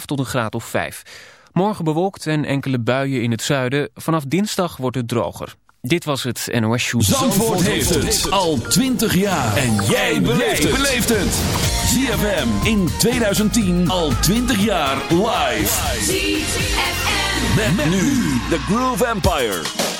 af tot een graad of 5. Morgen bewolkt en enkele buien in het zuiden. Vanaf dinsdag wordt het droger. Dit was het NOS Show. Zandvoort, Zandvoort heeft het al 20 jaar. En jij beleeft het. ZFM in 2010 al 20 jaar live. ZFM. Met, met nu The Groove Empire.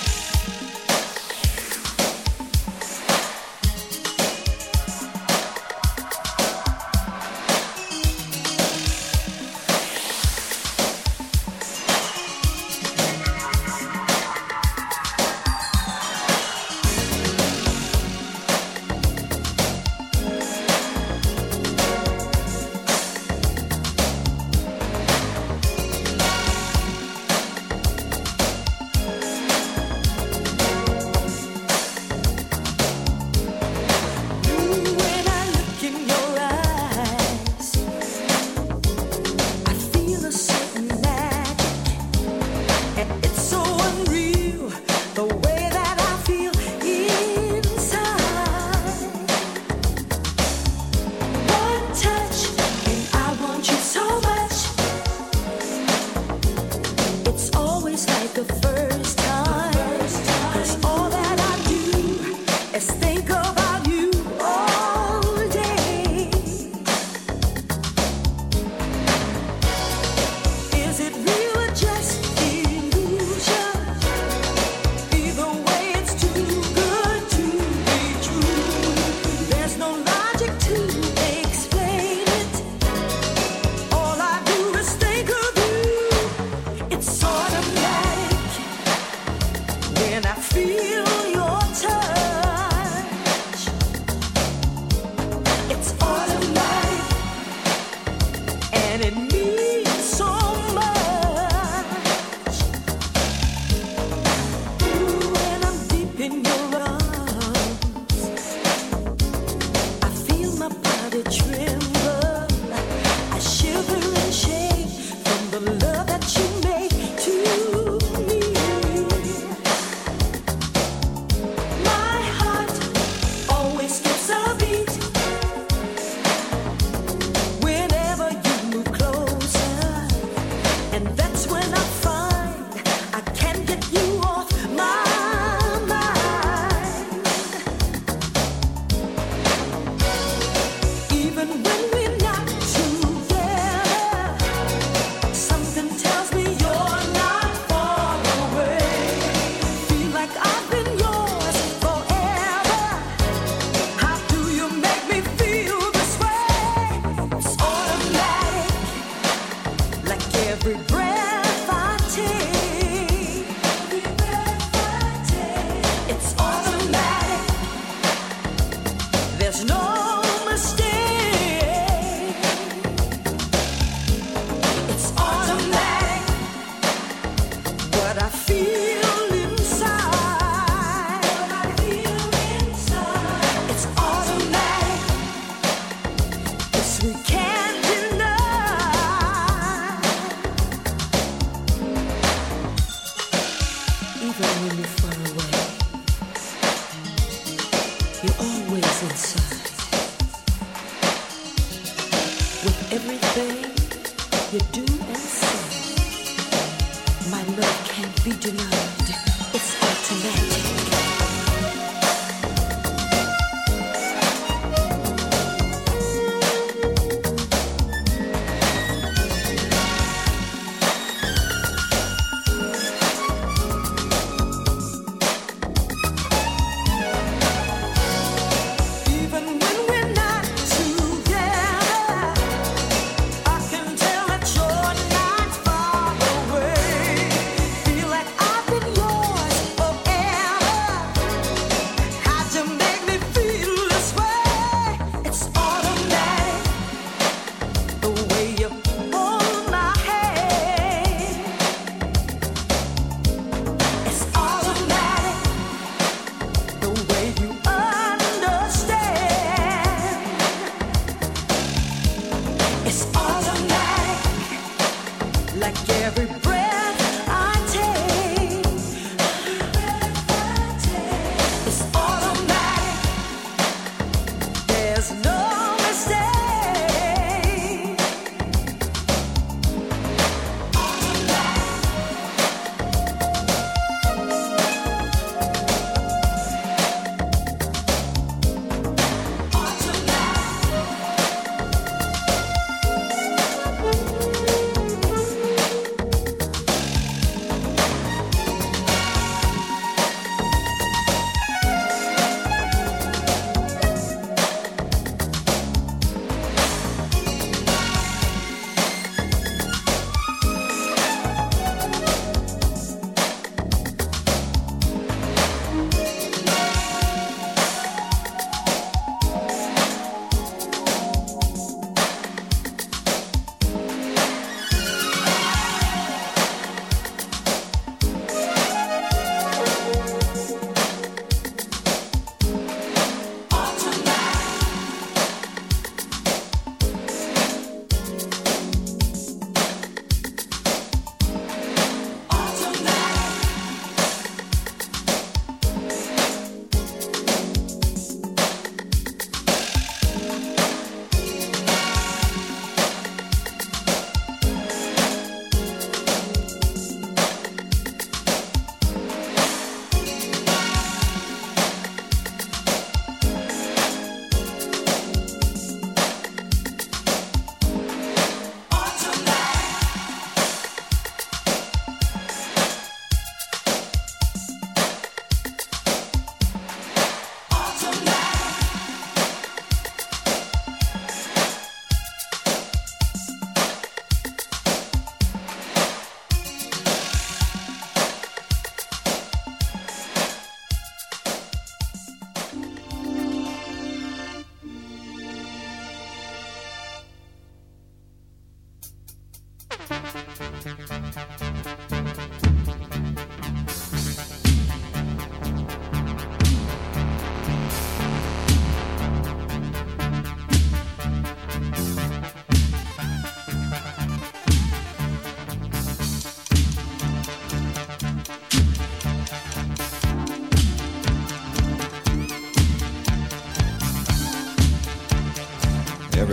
be denied.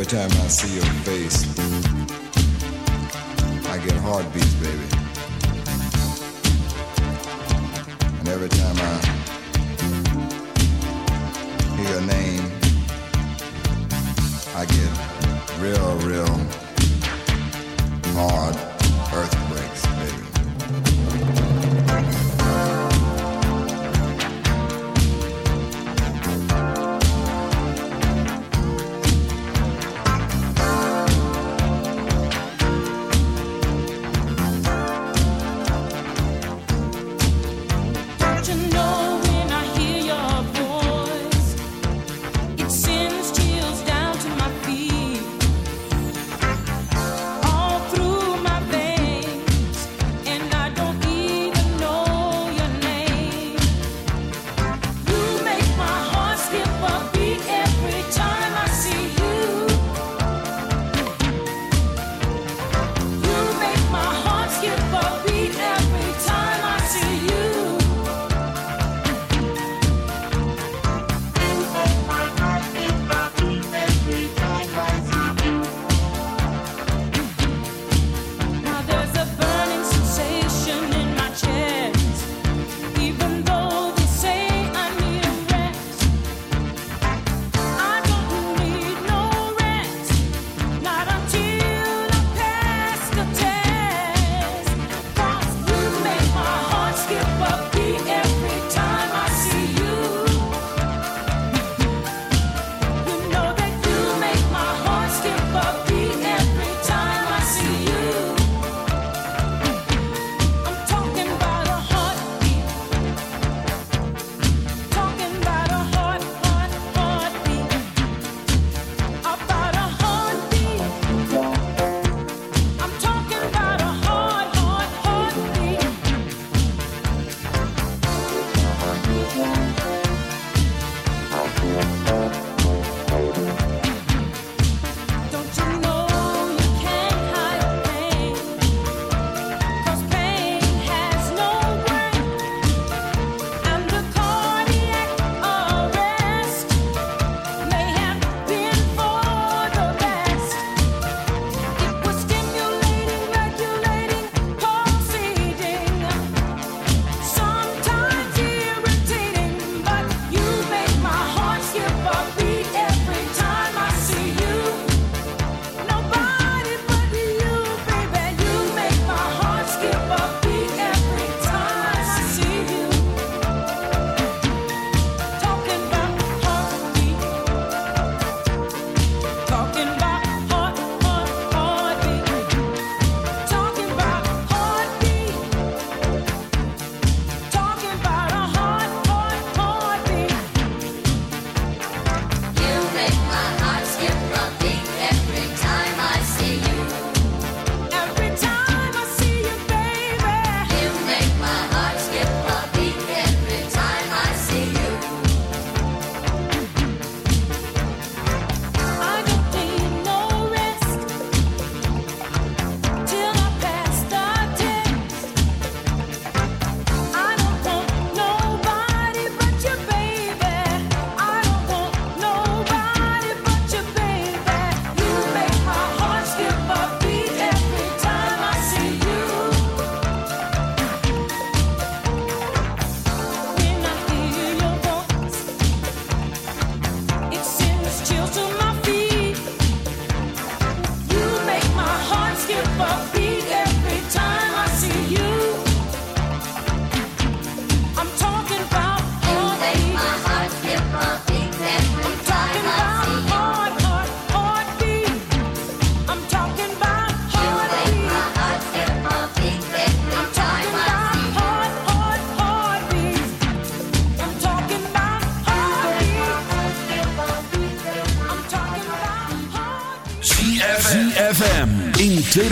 time I see your face, I get heartbeats, baby.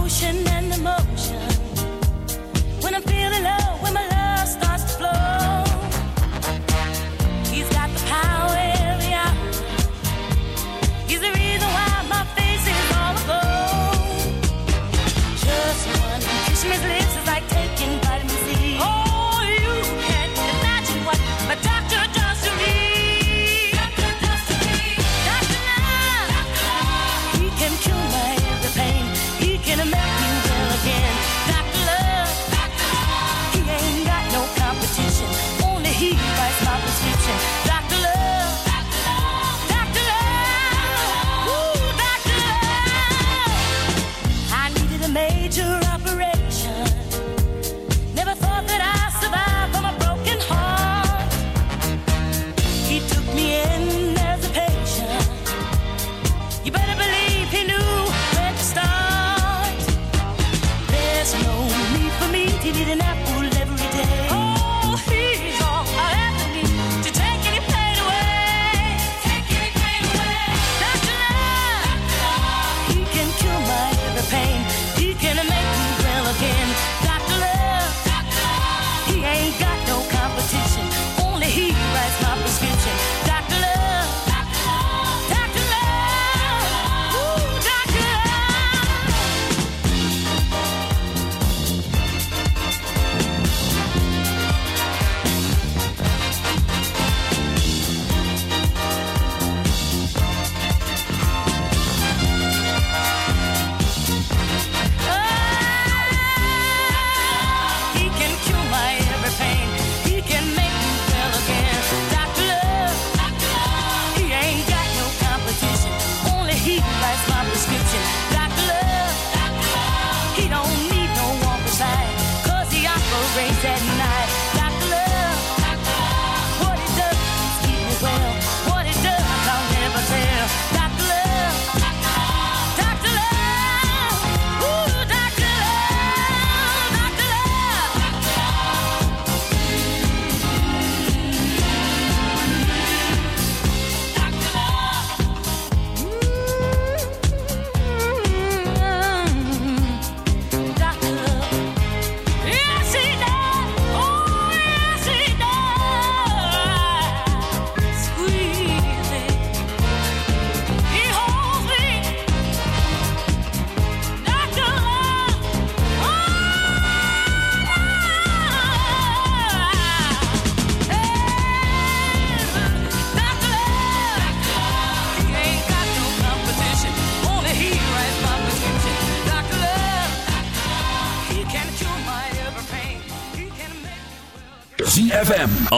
ocean and the motion.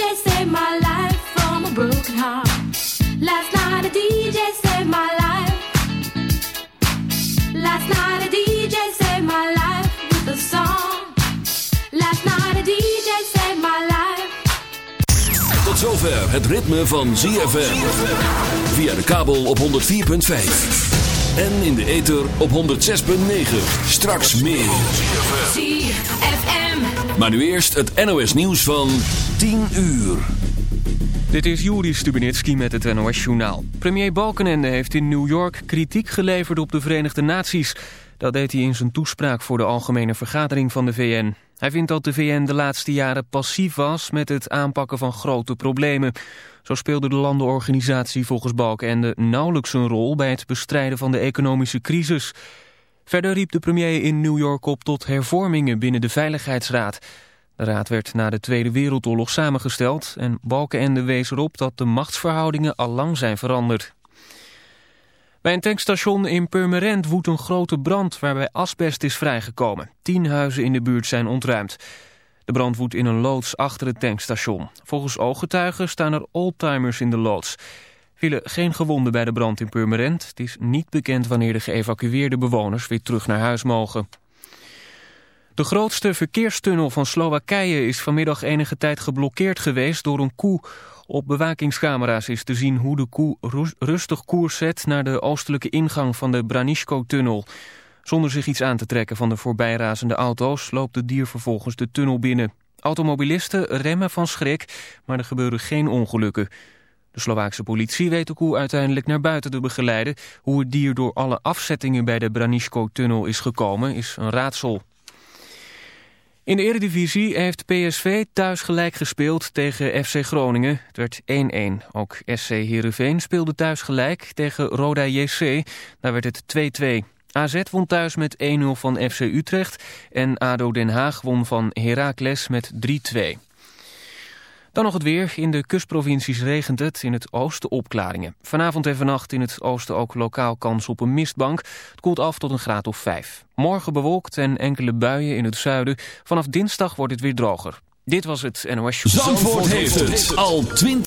DJ saved my life from a broken heart. Last night a DJ saved my life. Last night a DJ saved my life with a song. Last night a DJ saved my life. Tot zover het ritme van ZFM. Via de kabel op 104.5. En in de ether op 106.9. Straks meer. Maar nu eerst het NOS nieuws van 10 uur. Dit is Juri Stubenitski met het NOS-journaal. Premier Balkenende heeft in New York kritiek geleverd op de Verenigde Naties. Dat deed hij in zijn toespraak voor de Algemene Vergadering van de VN. Hij vindt dat de VN de laatste jaren passief was met het aanpakken van grote problemen. Zo speelde de landenorganisatie volgens Balkenende nauwelijks een rol bij het bestrijden van de economische crisis. Verder riep de premier in New York op tot hervormingen binnen de Veiligheidsraad. De raad werd na de Tweede Wereldoorlog samengesteld en Balkenende wees erop dat de machtsverhoudingen al lang zijn veranderd. Bij een tankstation in Purmerend woedt een grote brand waarbij asbest is vrijgekomen. Tien huizen in de buurt zijn ontruimd. De brand woedt in een loods achter het tankstation. Volgens ooggetuigen staan er oldtimers in de loods. Vielen geen gewonden bij de brand in Purmerend. Het is niet bekend wanneer de geëvacueerde bewoners weer terug naar huis mogen. De grootste verkeerstunnel van Slowakije is vanmiddag enige tijd geblokkeerd geweest door een koe. Op bewakingscamera's is te zien hoe de koe rustig koers zet naar de oostelijke ingang van de Branisko-tunnel. Zonder zich iets aan te trekken van de voorbijrazende auto's loopt het dier vervolgens de tunnel binnen. Automobilisten remmen van schrik, maar er gebeuren geen ongelukken. De Slovaakse politie weet de koe uiteindelijk naar buiten te begeleiden. Hoe het dier door alle afzettingen bij de Branisko-tunnel is gekomen is een raadsel. In de Eredivisie heeft PSV thuis gelijk gespeeld tegen FC Groningen. Het werd 1-1. Ook SC Heerenveen speelde thuis gelijk tegen Roda JC. Daar werd het 2-2. AZ won thuis met 1-0 van FC Utrecht. En ADO Den Haag won van Heracles met 3-2. Dan nog het weer. In de kustprovincies regent het, in het oosten opklaringen. Vanavond en vannacht in het oosten ook lokaal kans op een mistbank. Het koelt af tot een graad of 5. Morgen bewolkt en enkele buien in het zuiden. Vanaf dinsdag wordt het weer droger. Dit was het NOS Zandvoort, Zandvoort heeft het al 20